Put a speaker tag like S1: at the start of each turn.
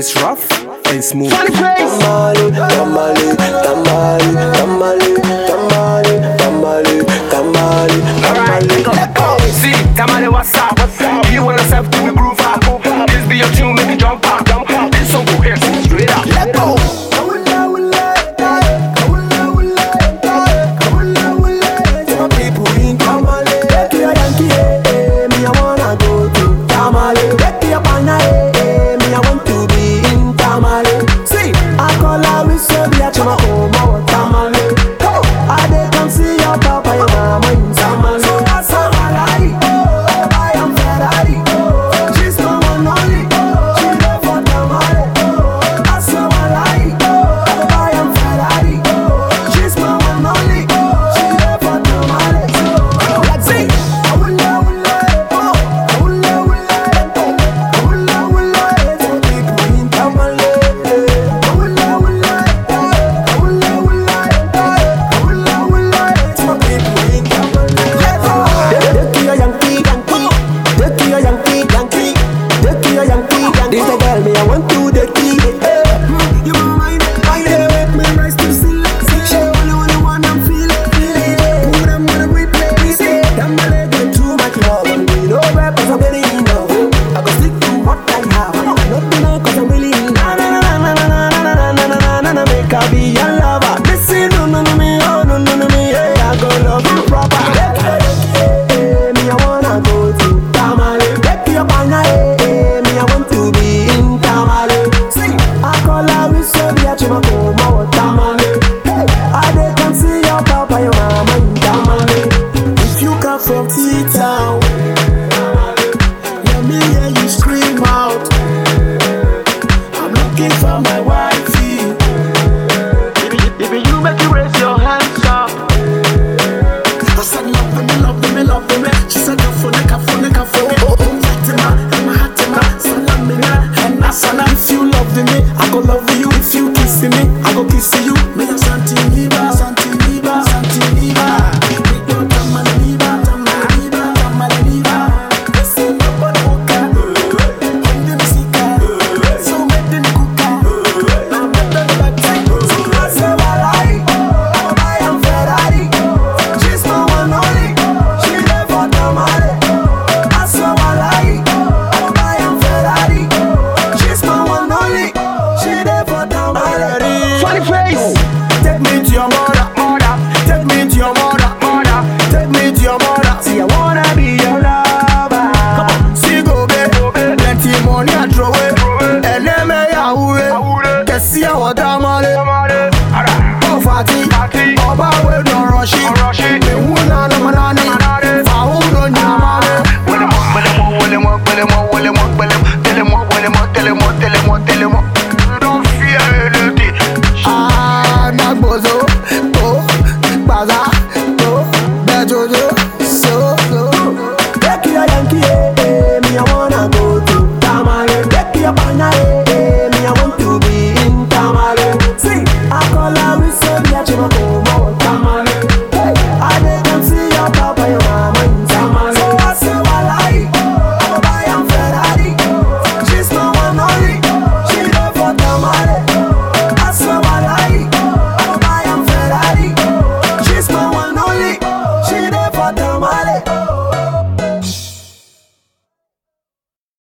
S1: It's rough and smooth. so be at my home. Ella va come